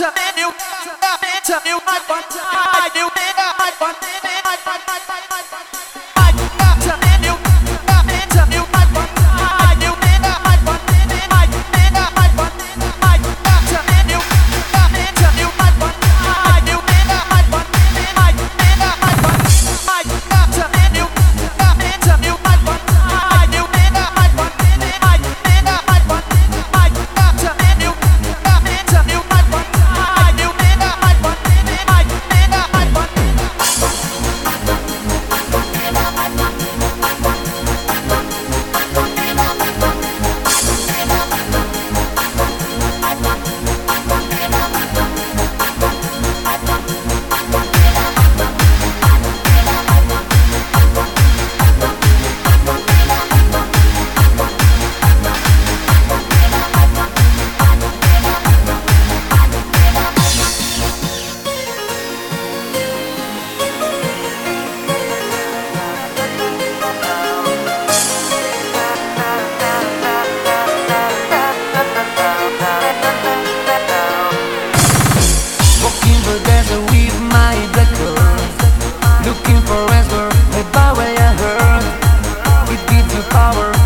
you, you, you, the power I heard, it gives you power.